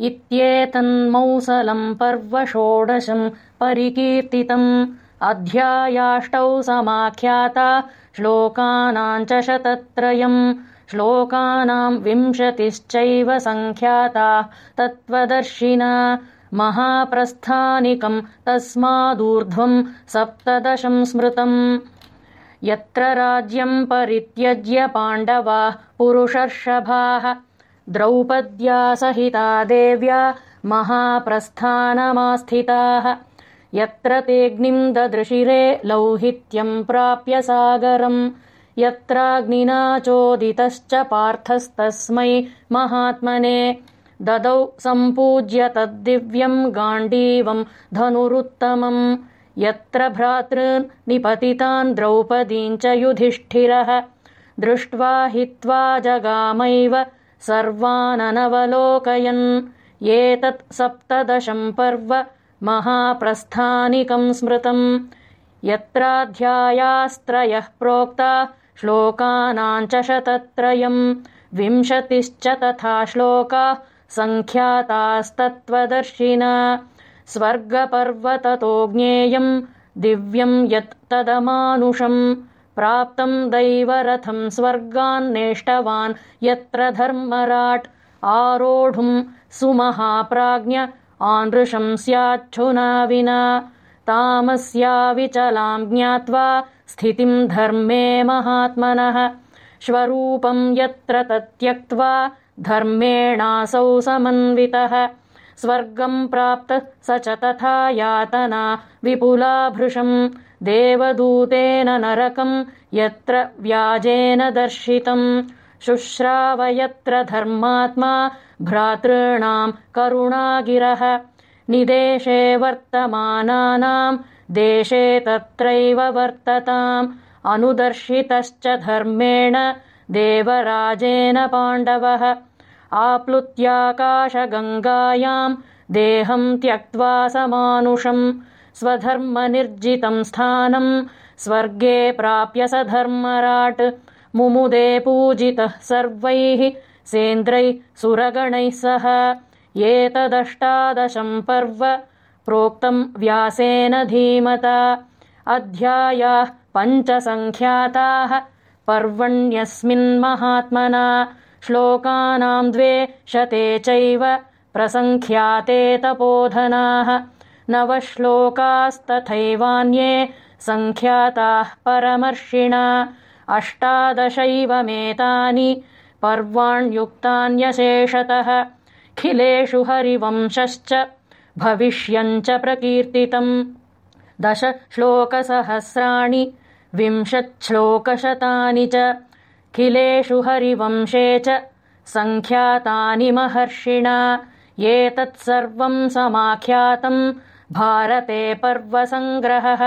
इत्येतन्मौसलम् पर्व षोडशम् परिकीर्तितम्। अध्यायाष्टौ समाख्याता श्लोकानाम् च शतत्रयम्। श्लोकानाम् विंशतिश्चैव सङ्ख्याता तत्त्वदर्शिना। महाप्रस्थानिकम् तस्मादूर्ध्वम् सप्तदशम् स्मृतम्। यत्र राज्यम् परित्यज्य पाण्डवाः पुरुषर्षभाः द्रौपद्या सहिता देव्या महाप्रस्थानमास्थिताः। यत्र तेऽग्निम् ददृशिरे लौहित्यम् प्राप्य सागरम्। यत्राग्निना चोदितश्च पार्थस्तस्मै महात्मने। ददौ सम्पूज्य तद्दिव्यम् गाण्डीवम् धनुरुत्तमम्। यत्र भ्रातॄन् निपतितान् द्रौपदीम् च युधिष्ठिरः। दृष्ट्वा हित्वा जगामैव सर्वाननवलोकयन्। एतत् सप्तदशम् पर्व महाप्रस्थानिकम् स्मृतम्। यत्राध्यायास्त्रयः प्रोक्ता श्लोकानाम् च शतत्रयम्। विंशतिश्च तथा श्लोकाः सङ्ख्यातास्तत्त्वदर्शिना। स्वर्गपर्वततो ज्ञेयम् दिव्यम् यत् तदमानुषम् प्राप्तम् दैवरथम् स्वर्गान्नेष्टवान् यत्र धर्मराट् आरोढुम् सुमहाप्राज्ञ आनृशम् स्याच्छुना विना तामस्या विचलाम् ज्ञात्वा स्थितिम् धर्मे महात्मनः स्वरूपम् यत्र तत्यक्त्वा धर्मेणासौ समन्वितः स्वर्गम् प्राप्तः स च तथा यातना विपुलाभृशम् देवदूतेन नरकम् यत्र व्याजेन दर्शितम् शुश्राव यत्र धर्मात्मा भ्रातॄणाम् करुणागिरः निदेशे वर्तमानानाम् देशे तत्रैव वर्तताम् अनुदर्शितश्च धर्मेण देवराजेन पाण्डवः आप्लुत्याकाशगङ्गायाम् देहम् त्यक्त्वा समानुषम् स्वधर्मनिर्जितम् स्थानम् स्वर्गे प्राप्य स धर्मराट् मुमुदे पूजितः सर्वैः सेन्द्रैः सुरगणैः सह। एतदष्टादशम् पर्व प्रोक्तम् व्यासेन धीमता। अध्यायाः पञ्चसङ्ख्याताः पर्वण्यस्मिन्महात्मना श्लोकानाम् द्वे शते चैव प्रसङ्ख्याते तपोधनाः नवश्लोकास्तथैवान्ये सङ्ख्याताः परमर्षिणा। अष्टादशैवमेतानि पर्वाण्युक्तान्यशेषतः। खिलेषु हरिवंशश्च भविष्यम् च प्रकीर्तितम्। दश श्लोकसहस्राणि विंशच्छ्लोकशतानि च। खिलेषु हरिवंशे च सङ्ख्यातानि महर्षिणा। एतत्सर्वम् समाख्यातम् भारते पर्वसङ्ग्रहः